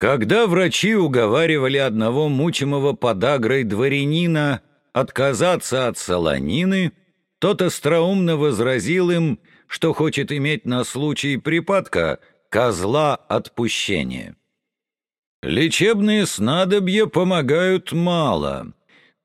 Когда врачи уговаривали одного мучимого подагрой дворянина отказаться от солонины, тот остроумно возразил им, что хочет иметь на случай припадка козла отпущения. Лечебные снадобья помогают мало,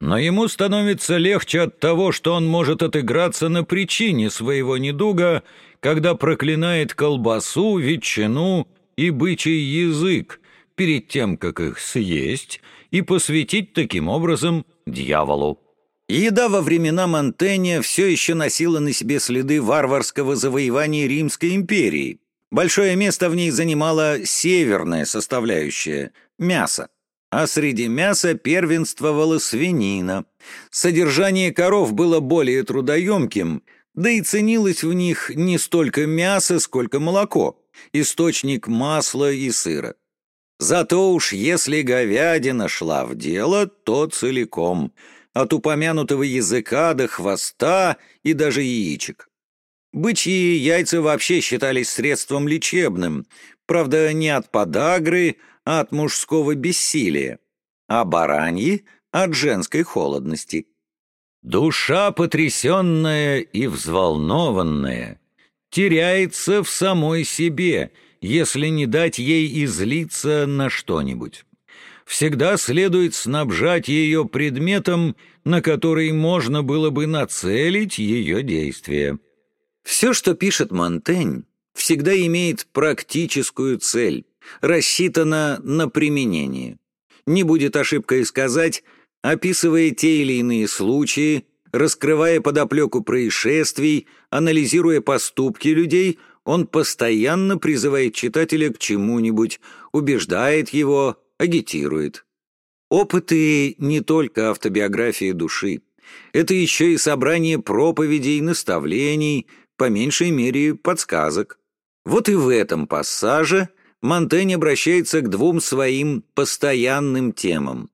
но ему становится легче от того, что он может отыграться на причине своего недуга, когда проклинает колбасу, ветчину и бычий язык, перед тем, как их съесть, и посвятить таким образом дьяволу. Еда во времена Монтэня все еще носила на себе следы варварского завоевания Римской империи. Большое место в ней занимала северная составляющая – мясо. А среди мяса первенствовала свинина. Содержание коров было более трудоемким, да и ценилось в них не столько мясо, сколько молоко, источник масла и сыра. Зато уж если говядина шла в дело, то целиком, от упомянутого языка до хвоста и даже яичек. Бычьи яйца вообще считались средством лечебным, правда, не от подагры, а от мужского бессилия, а бараньи — от женской холодности. Душа потрясенная и взволнованная теряется в самой себе — если не дать ей излиться на что-нибудь. Всегда следует снабжать ее предметом, на который можно было бы нацелить ее действия. Все, что пишет Монтень, всегда имеет практическую цель, рассчитана на применение. Не будет ошибкой сказать, описывая те или иные случаи, раскрывая подоплеку происшествий, анализируя поступки людей – он постоянно призывает читателя к чему-нибудь, убеждает его, агитирует. Опыты не только автобиографии души. Это еще и собрание проповедей, наставлений, по меньшей мере подсказок. Вот и в этом пассаже Монтень обращается к двум своим постоянным темам.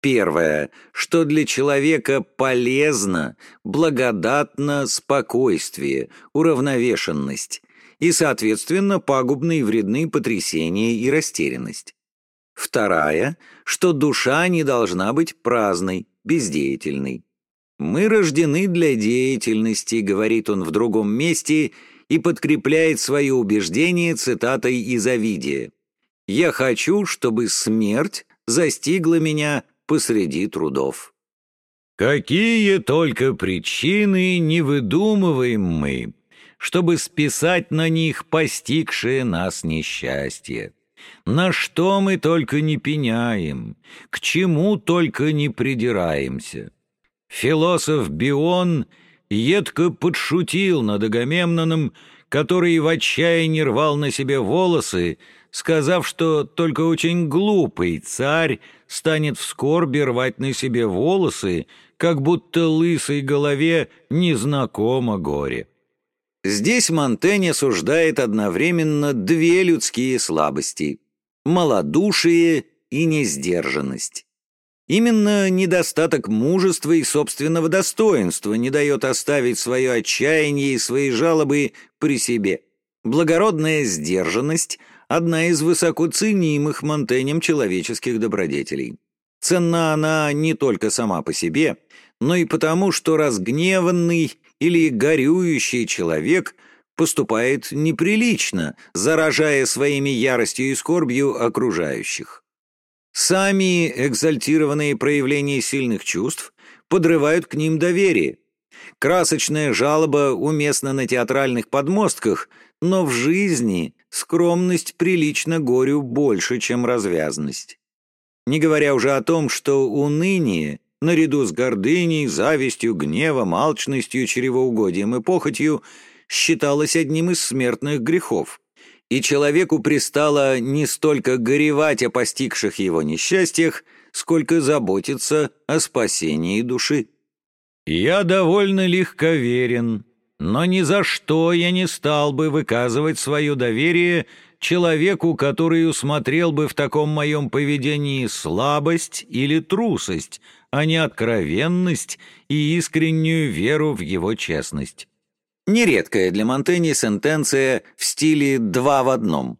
Первое, что для человека полезно, благодатно спокойствие, уравновешенность, и, соответственно, пагубные и вредны потрясения и растерянность. Вторая, что душа не должна быть праздной, бездеятельной. «Мы рождены для деятельности», — говорит он в другом месте, и подкрепляет свое убеждение цитатой из Овидия. «Я хочу, чтобы смерть застигла меня посреди трудов». Какие только причины не выдумываем мы, чтобы списать на них постигшее нас несчастье. На что мы только не пеняем, к чему только не придираемся. Философ Бион едко подшутил над Агамемноном, который в отчаянии рвал на себе волосы, сказав, что только очень глупый царь станет в скорби рвать на себе волосы, как будто лысой голове незнакомо горе. Здесь Монтень осуждает одновременно две людские слабости – малодушие и несдержанность. Именно недостаток мужества и собственного достоинства не дает оставить свое отчаяние и свои жалобы при себе. Благородная сдержанность – одна из высоко ценимых Монтенем человеческих добродетелей. Ценна она не только сама по себе, но и потому, что разгневанный или горюющий человек поступает неприлично, заражая своими яростью и скорбью окружающих. Сами экзальтированные проявления сильных чувств подрывают к ним доверие. Красочная жалоба уместна на театральных подмостках, но в жизни скромность прилично горю больше, чем развязность. Не говоря уже о том, что уныние наряду с гордыней, завистью, гневом, алчностью, чревоугодием и похотью, считалось одним из смертных грехов. И человеку пристало не столько горевать о постигших его несчастьях, сколько заботиться о спасении души. «Я довольно легковерен, но ни за что я не стал бы выказывать свое доверие человеку, который усмотрел бы в таком моем поведении слабость или трусость, а не откровенность и искреннюю веру в его честность. Нередкая для Монтени сентенция в стиле «два в одном».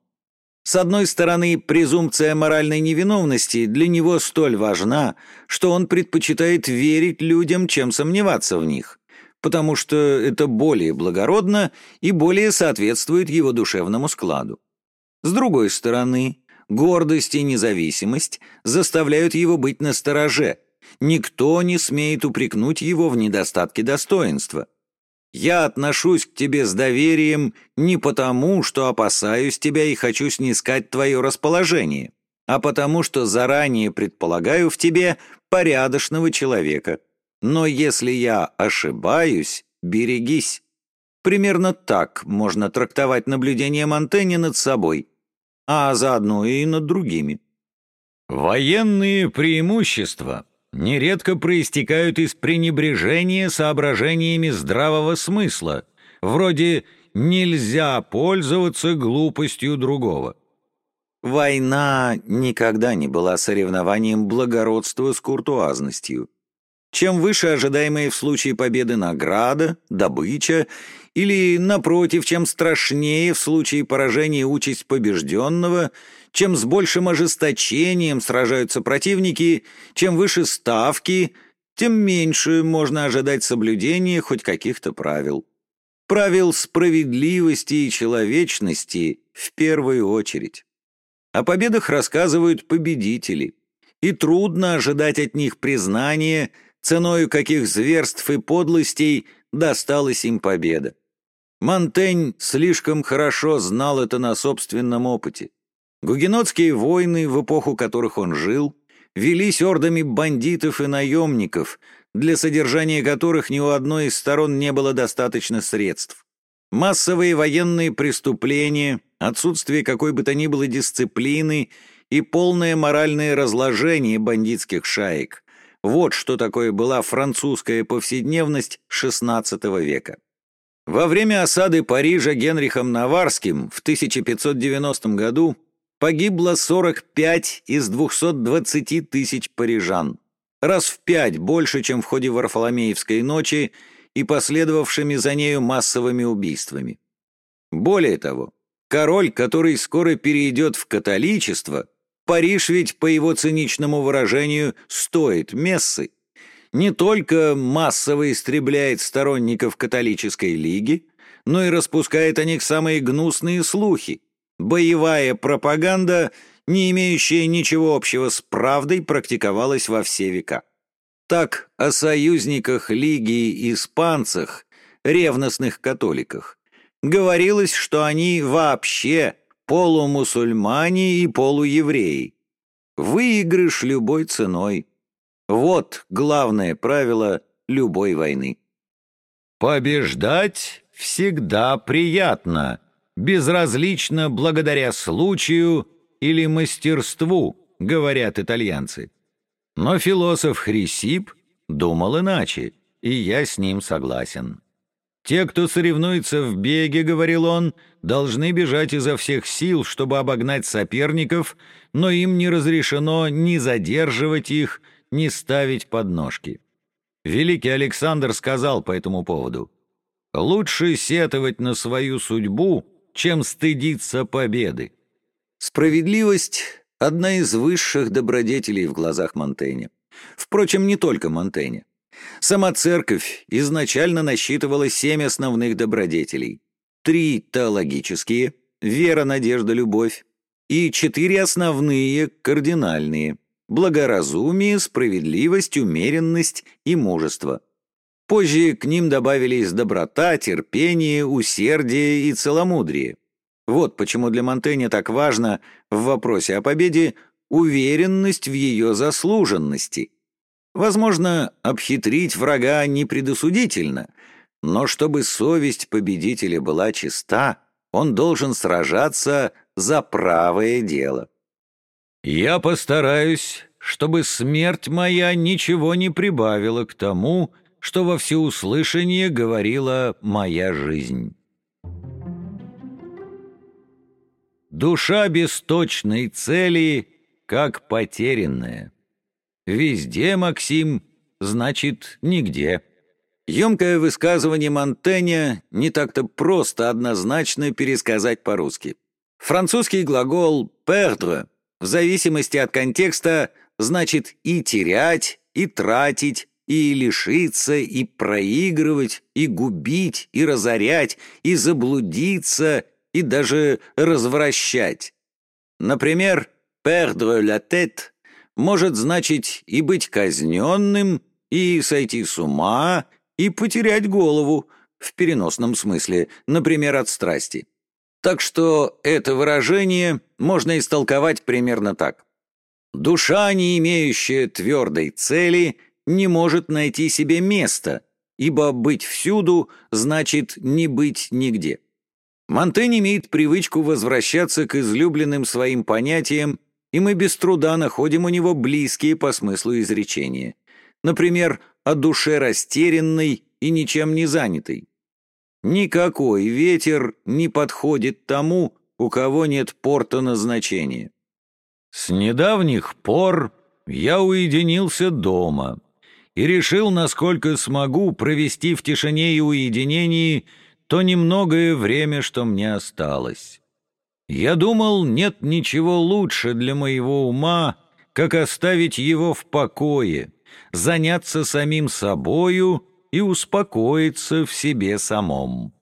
С одной стороны, презумпция моральной невиновности для него столь важна, что он предпочитает верить людям, чем сомневаться в них, потому что это более благородно и более соответствует его душевному складу. С другой стороны, гордость и независимость заставляют его быть настороже. Никто не смеет упрекнуть его в недостатке достоинства. Я отношусь к тебе с доверием не потому, что опасаюсь тебя и хочу снискать твое расположение, а потому, что заранее предполагаю в тебе порядочного человека. Но если я ошибаюсь, берегись. Примерно так можно трактовать наблюдение Монтенья над собой, а заодно и над другими. Военные преимущества нередко проистекают из пренебрежения соображениями здравого смысла, вроде «нельзя пользоваться глупостью другого». Война никогда не была соревнованием благородства с куртуазностью. Чем выше ожидаемые в случае победы награда, добыча, или, напротив, чем страшнее в случае поражения участь побежденного, чем с большим ожесточением сражаются противники, чем выше ставки, тем меньше можно ожидать соблюдения хоть каких-то правил. Правил справедливости и человечности в первую очередь. О победах рассказывают победители, и трудно ожидать от них признания – ценою каких зверств и подлостей досталась им победа. Монтень слишком хорошо знал это на собственном опыте. Гугенотские войны, в эпоху которых он жил, велись ордами бандитов и наемников, для содержания которых ни у одной из сторон не было достаточно средств. Массовые военные преступления, отсутствие какой бы то ни было дисциплины и полное моральное разложение бандитских шаек. Вот что такое была французская повседневность XVI века. Во время осады Парижа Генрихом Наварским в 1590 году погибло 45 из 220 тысяч парижан, раз в пять больше, чем в ходе Варфоломеевской ночи и последовавшими за нею массовыми убийствами. Более того, король, который скоро перейдет в католичество, Париж ведь, по его циничному выражению, стоит мессы. Не только массово истребляет сторонников католической лиги, но и распускает о них самые гнусные слухи. Боевая пропаганда, не имеющая ничего общего с правдой, практиковалась во все века. Так о союзниках Лиги и испанцах, ревностных католиках, говорилось, что они вообще полумусульмане и полуевреи. Выигрыш любой ценой. Вот главное правило любой войны. Побеждать всегда приятно, безразлично благодаря случаю или мастерству, говорят итальянцы. Но философ Хрисип думал иначе, и я с ним согласен. Те, кто соревнуется в беге, говорил он, должны бежать изо всех сил, чтобы обогнать соперников, но им не разрешено ни задерживать их, ни ставить подножки. Великий Александр сказал по этому поводу, «Лучше сетовать на свою судьбу, чем стыдиться победы». Справедливость — одна из высших добродетелей в глазах Монтэня. Впрочем, не только Монтэня. Сама церковь изначально насчитывала семь основных добродетелей. Три теологические – вера, надежда, любовь. И четыре основные, кардинальные – благоразумие, справедливость, умеренность и мужество. Позже к ним добавились доброта, терпение, усердие и целомудрие. Вот почему для Монтэня так важно в вопросе о победе уверенность в ее заслуженности – Возможно, обхитрить врага непредосудительно, но чтобы совесть победителя была чиста, он должен сражаться за правое дело. «Я постараюсь, чтобы смерть моя ничего не прибавила к тому, что во всеуслышание говорила моя жизнь». Душа без точной цели, как потерянная. Везде, Максим, значит, нигде. Емкое высказывание Монтэня не так-то просто однозначно пересказать по-русски. Французский глагол «perdre» в зависимости от контекста значит и терять, и тратить, и лишиться, и проигрывать, и губить, и разорять, и заблудиться, и даже развращать. Например, «perdre la tête» может значить и быть казненным, и сойти с ума, и потерять голову, в переносном смысле, например, от страсти. Так что это выражение можно истолковать примерно так. Душа, не имеющая твердой цели, не может найти себе места, ибо быть всюду значит не быть нигде. Монтень имеет привычку возвращаться к излюбленным своим понятиям, и мы без труда находим у него близкие по смыслу изречения. Например, о душе растерянной и ничем не занятой. Никакой ветер не подходит тому, у кого нет порта назначения. С недавних пор я уединился дома и решил, насколько смогу, провести в тишине и уединении то немногое время, что мне осталось. Я думал, нет ничего лучше для моего ума, как оставить его в покое, заняться самим собою и успокоиться в себе самом.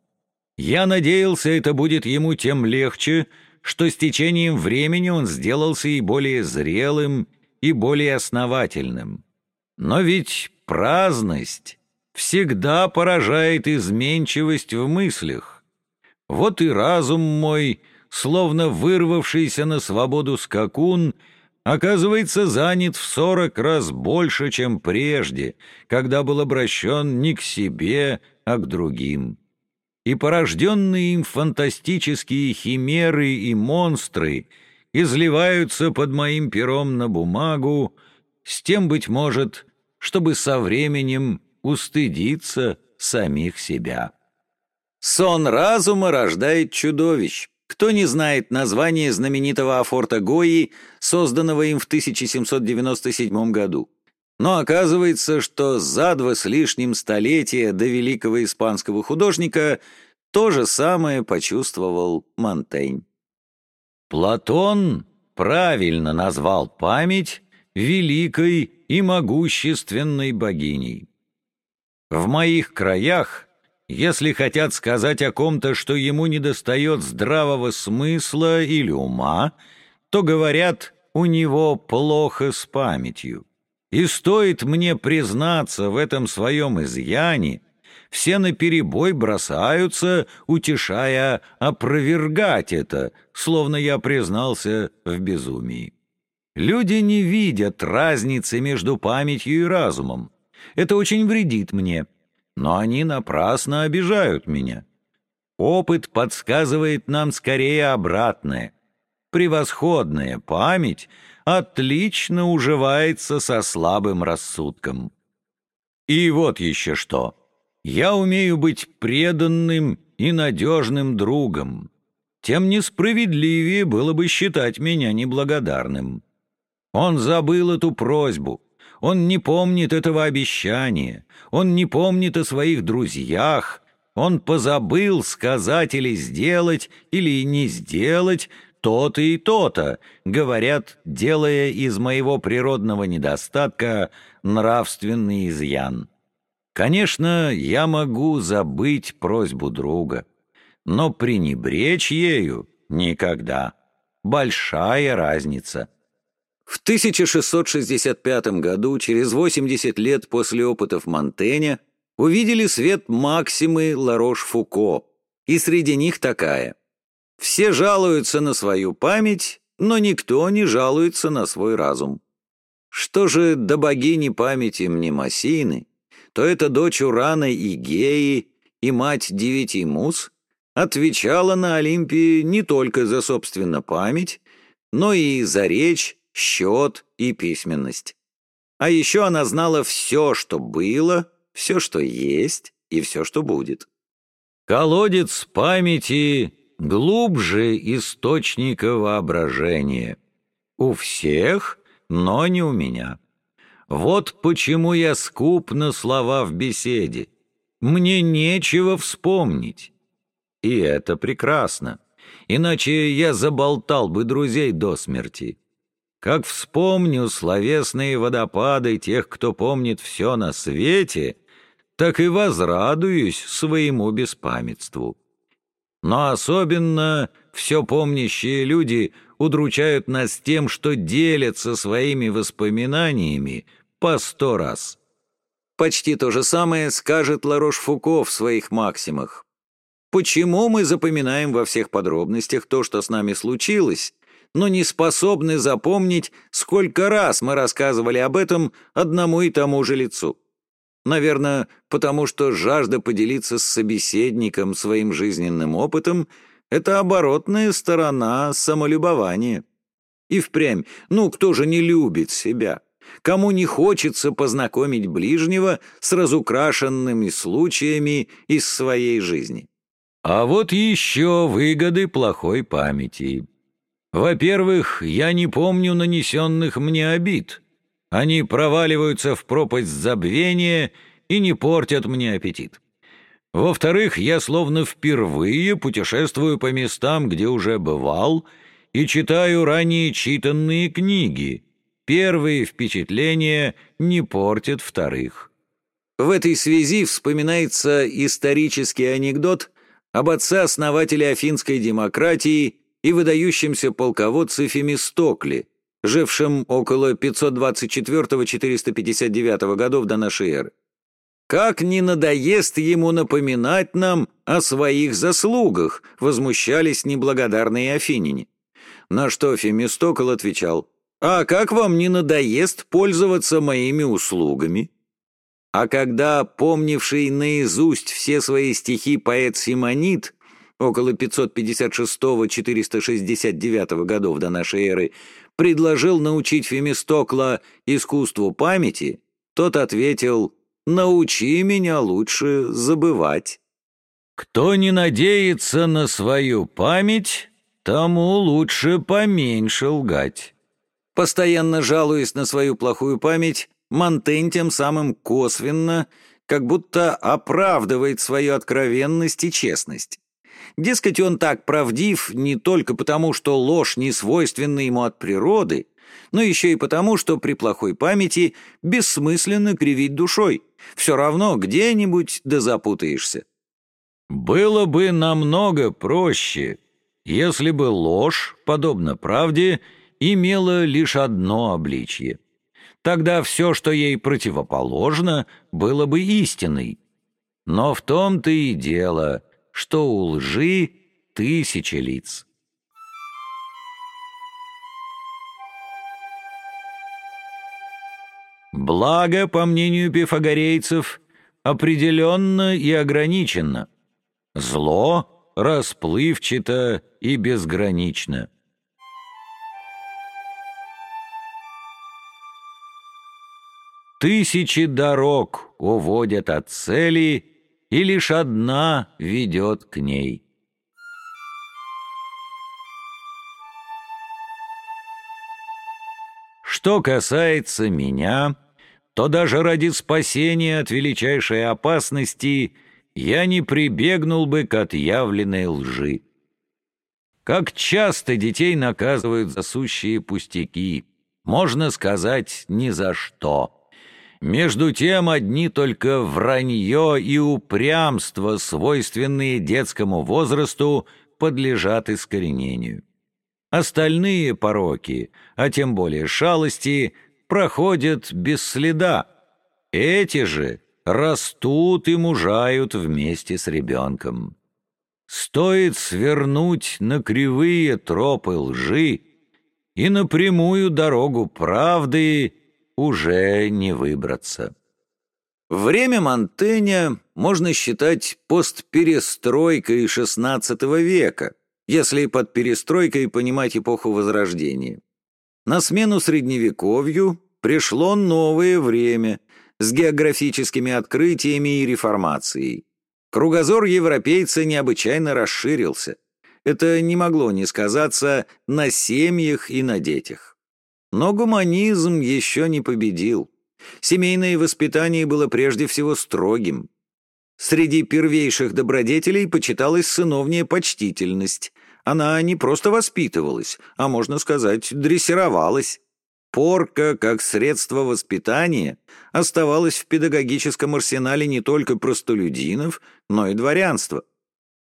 Я надеялся, это будет ему тем легче, что с течением времени он сделался и более зрелым, и более основательным. Но ведь праздность всегда поражает изменчивость в мыслях. Вот и разум мой, словно вырвавшийся на свободу скакун, оказывается занят в сорок раз больше, чем прежде, когда был обращен не к себе, а к другим и порожденные им фантастические химеры и монстры изливаются под моим пером на бумагу, с тем, быть может, чтобы со временем устыдиться самих себя. Сон разума рождает чудовищ. Кто не знает название знаменитого афорта Гои, созданного им в 1797 году? Но оказывается, что за два с лишним столетия до великого испанского художника то же самое почувствовал Монтень. Платон правильно назвал память великой и могущественной богиней. В моих краях, если хотят сказать о ком-то, что ему недостает здравого смысла или ума, то говорят, у него плохо с памятью. И стоит мне признаться в этом своем изъяне, все наперебой бросаются, утешая опровергать это, словно я признался в безумии. Люди не видят разницы между памятью и разумом. Это очень вредит мне, но они напрасно обижают меня. Опыт подсказывает нам скорее обратное. Превосходная память — отлично уживается со слабым рассудком. И вот еще что. Я умею быть преданным и надежным другом. Тем несправедливее было бы считать меня неблагодарным. Он забыл эту просьбу. Он не помнит этого обещания. Он не помнит о своих друзьях. Он позабыл сказать или сделать, или не сделать то-то и то-то, говорят, делая из моего природного недостатка нравственный изъян. Конечно, я могу забыть просьбу друга, но пренебречь ею никогда. Большая разница. В 1665 году, через 80 лет после опытов Монтэня, увидели свет Максимы Ларош-Фуко, и среди них такая – все жалуются на свою память, но никто не жалуется на свой разум. Что же до богини памяти Мнемосины, то это дочь Урана и Геи и мать девяти мус отвечала на Олимпии не только за, собственно, память, но и за речь, счет и письменность. А еще она знала все, что было, все, что есть и все, что будет. Колодец памяти глубже источника воображения. У всех, но не у меня. Вот почему я скуп на слова в беседе. Мне нечего вспомнить. И это прекрасно. иначе я заболтал бы друзей до смерти. Как вспомню словесные водопады тех, кто помнит все на свете, так и возрадуюсь своему беспамятству. Но особенно все помнящие люди удручают нас тем, что делятся своими воспоминаниями по сто раз. Почти то же самое скажет Ларош-Фуко в своих максимах. Почему мы запоминаем во всех подробностях то, что с нами случилось, но не способны запомнить, сколько раз мы рассказывали об этом одному и тому же лицу? Наверное, потому что жажда поделиться с собеседником своим жизненным опытом — это оборотная сторона самолюбования. И впрямь, ну кто же не любит себя? Кому не хочется познакомить ближнего с разукрашенными случаями из своей жизни? А вот еще выгоды плохой памяти. Во-первых, я не помню нанесенных мне обид. Они проваливаются в пропасть забвения и не портят мне аппетит. Во-вторых, я словно впервые путешествую по местам, где уже бывал, и читаю ранее читанные книги, Первые впечатления не портят вторых. В этой связи вспоминается исторический анекдот об отце-основателе афинской демократии и выдающемся полководце Фемистокле, жившем около 524-459 годов до нашей эры. «Как не надоест ему напоминать нам о своих заслугах», возмущались неблагодарные афиняне. На что Фемистокл отвечал, а как вам не надоест пользоваться моими услугами? А когда помнивший наизусть все свои стихи поэт Симонит около 556-469 годов до нашей эры предложил научить Фемистокла искусству памяти, тот ответил «Научи меня лучше забывать». «Кто не надеется на свою память, тому лучше поменьше лгать». Постоянно жалуясь на свою плохую память, Монтень тем самым косвенно, как будто оправдывает свою откровенность и честность. Дескать, он так правдив не только потому, что ложь не свойственна ему от природы, но еще и потому, что при плохой памяти бессмысленно кривить душой. Все равно где-нибудь да запутаешься. «Было бы намного проще, если бы ложь, подобно правде, — имела лишь одно обличье. Тогда все, что ей противоположно, было бы истиной. Но в том-то и дело, что у лжи тысячи лиц. Благо, по мнению пифагорейцев, определенно и ограниченно. Зло расплывчато и безгранично. Тысячи дорог уводят от цели, и лишь одна ведет к ней. Что касается меня, то даже ради спасения от величайшей опасности я не прибегнул бы к отъявленной лжи. Как часто детей наказывают за сущие пустяки, можно сказать, ни за что. Между тем одни только вранье и упрямство, свойственные детскому возрасту, подлежат искоренению. Остальные пороки, а тем более шалости, проходят без следа. Эти же растут и мужают вместе с ребенком. Стоит свернуть на кривые тропы лжи и на прямую дорогу правды — уже не выбраться. Время Монтэня можно считать постперестройкой XVI века, если под перестройкой понимать эпоху Возрождения. На смену Средневековью пришло новое время с географическими открытиями и реформацией. Кругозор европейца необычайно расширился. Это не могло не сказаться на семьях и на детях. Но гуманизм еще не победил. Семейное воспитание было прежде всего строгим. Среди первейших добродетелей почиталась сыновняя почтительность, Она не просто воспитывалась, а, можно сказать, дрессировалась. Порка, как средство воспитания, оставалась в педагогическом арсенале не только простолюдинов, но и дворянства.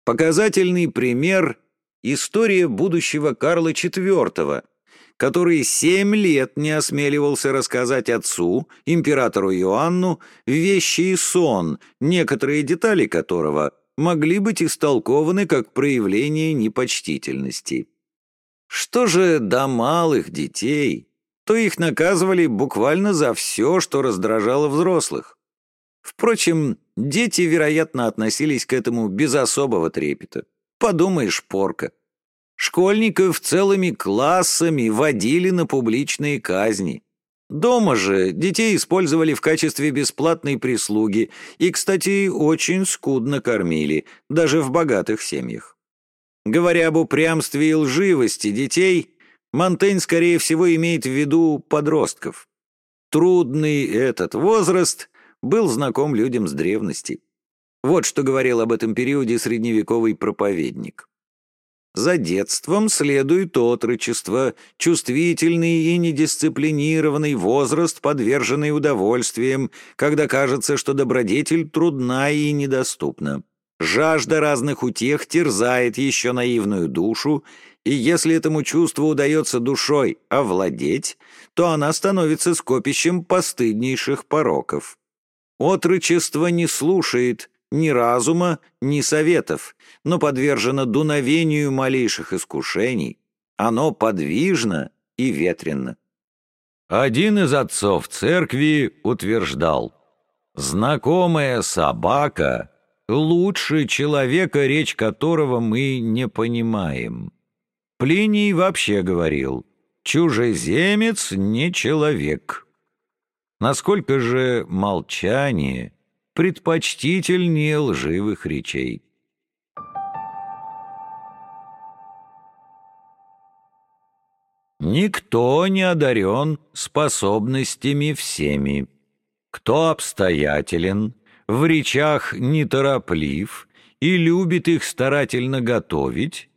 Показательный пример – история будущего Карла IV, который семь лет не осмеливался рассказать отцу, императору Иоанну, вещи и сон, некоторые детали которого могли быть истолкованы как проявление непочтительности. Что же до малых детей, то их наказывали буквально за все, что раздражало взрослых. Впрочем, дети, вероятно, относились к этому без особого трепета. Подумаешь, порка. Школьников целыми классами водили на публичные казни. Дома же детей использовали в качестве бесплатной прислуги и, кстати, очень скудно кормили, даже в богатых семьях. Говоря об упрямстве и лживости детей, Монтень, скорее всего, имеет в виду подростков. Трудный этот возраст был знаком людям с древности. Вот что говорил об этом периоде средневековый проповедник. За детством следует отрочество, чувствительный и недисциплинированный возраст, подверженный удовольствиям, когда кажется, что добродетель трудна и недоступна. Жажда разных утех терзает еще наивную душу, и если этому чувству удается душой овладеть, то она становится скопищем постыднейших пороков. Отрочество не слушает, ни разума, ни советов, но подвержено дуновению малейших искушений. Оно подвижно и ветренно. Один из отцов церкви утверждал, «Знакомая собака лучше человека, речь которого мы не понимаем». Плиний вообще говорил, «Чужеземец не человек». Насколько же молчание предпочтительнее лживых речей. Никто не одарен способностями всеми. Кто обстоятелен, в речах нетороплив и любит их старательно готовить,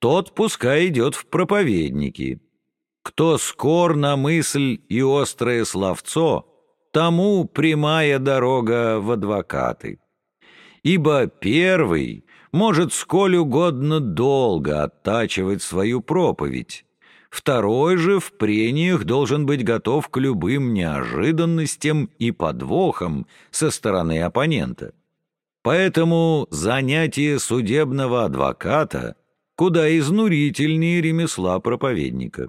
тот пускай идет в проповедники. Кто скор на мысль и острое словцо, тому прямая дорога в адвокаты. Ибо первый может сколь угодно долго оттачивать свою проповедь, второй же в прениях должен быть готов к любым неожиданностям и подвохам со стороны оппонента. Поэтому занятие судебного адвоката куда изнурительнее ремесла проповедника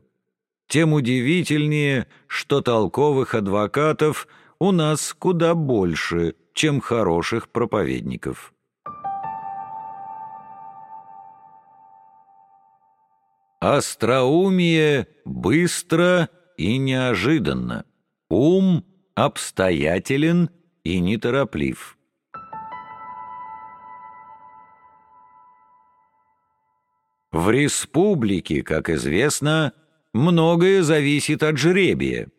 тем удивительнее, что толковых адвокатов у нас куда больше, чем хороших проповедников. Остроумие быстро и неожиданно, ум обстоятелен и нетороплив. В республике, как известно, многое зависит от жребия.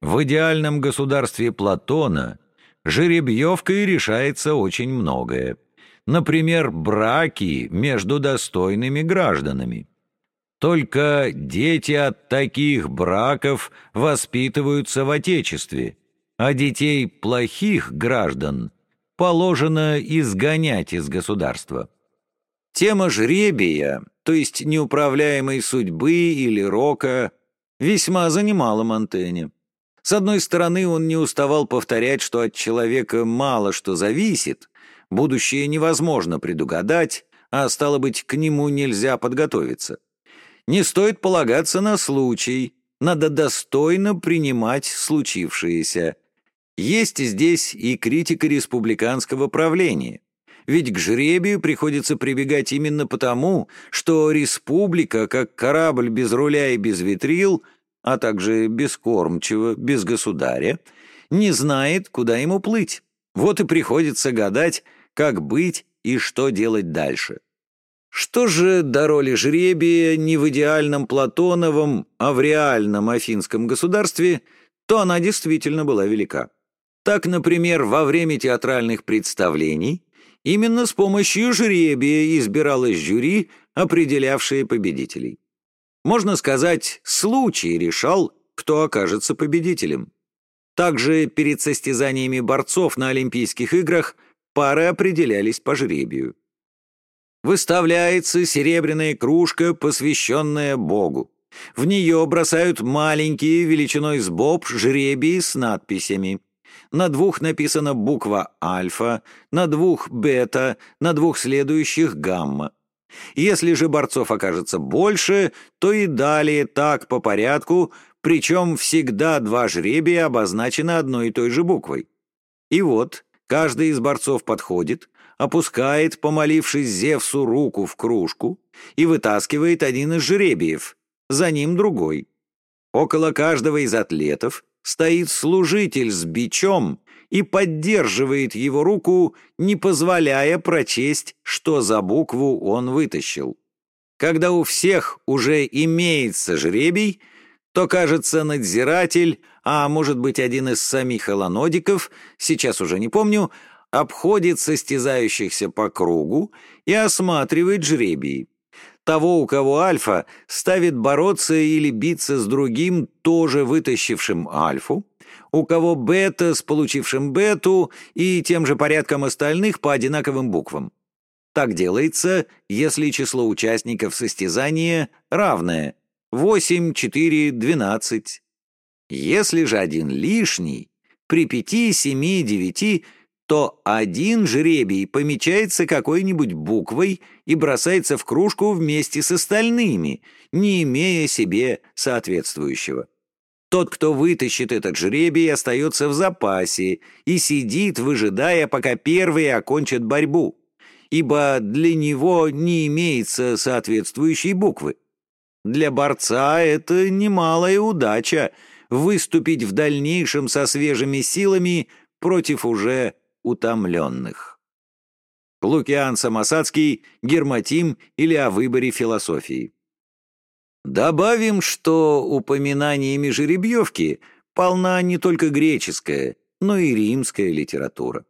В идеальном государстве Платона жеребьевкой решается очень многое. Например, браки между достойными гражданами. Только дети от таких браков воспитываются в Отечестве, а детей плохих граждан положено изгонять из государства. Тема жребия, то есть неуправляемой судьбы или рока, весьма занимала Монтэне. С одной стороны, он не уставал повторять, что от человека мало что зависит, будущее невозможно предугадать, а стало быть, к нему нельзя подготовиться. Не стоит полагаться на случай, надо достойно принимать случившееся. Есть здесь и критика республиканского правления ведь к жребию приходится прибегать именно потому, что республика, как корабль без руля и без ветрил, а также без кормчего, без государя, не знает, куда ему плыть. Вот и приходится гадать, как быть и что делать дальше. Что же до роли жребия не в идеальном Платоновом, а в реальном афинском государстве, то она действительно была велика. Так, например, во время театральных представлений Именно с помощью жребия избиралось жюри, определявшие победителей. Можно сказать, случай решал, кто окажется победителем. Также перед состязаниями борцов на Олимпийских играх пары определялись по жребию. Выставляется серебряная кружка, посвященная Богу. В нее бросают маленькие, величиной с боб, жребии с надписями. На двух написана буква «альфа», на двух «бета», на двух следующих «гамма». Если же борцов окажется больше, то и далее так по порядку, причем всегда два жребия обозначены одной и той же буквой. И вот каждый из борцов подходит, опускает, помолившись Зевсу, руку в кружку и вытаскивает один из жребиев, за ним другой. Около каждого из атлетов стоит служитель с бичом и поддерживает его руку, не позволяя прочесть, что за букву он вытащил. Когда у всех уже имеется жребий, то, кажется, надзиратель, а может быть один из самих эланодиков, сейчас уже не помню, обходит состязающихся по кругу и осматривает жребий. Того, у кого альфа, ставит бороться или биться с другим, тоже вытащившим альфу, у кого бета с получившим бету и тем же порядком остальных по одинаковым буквам. Так делается, если число участников состязания равное 8, 4, 12. Если же один лишний, при 5, 7, 9, то один жребий помечается какой-нибудь буквой и бросается в кружку вместе с остальными, не имея себе соответствующего. Тот, кто вытащит этот жребий, остается в запасе и сидит, выжидая, пока первые окончат борьбу, ибо для него не имеется соответствующей буквы. Для борца это немалая удача выступить в дальнейшем со свежими силами против уже утомленных. Лукиан Самосадский, Герматим или о выборе философии. Добавим, что упоминаниями жеребьевки полна не только греческая, но и римская литература.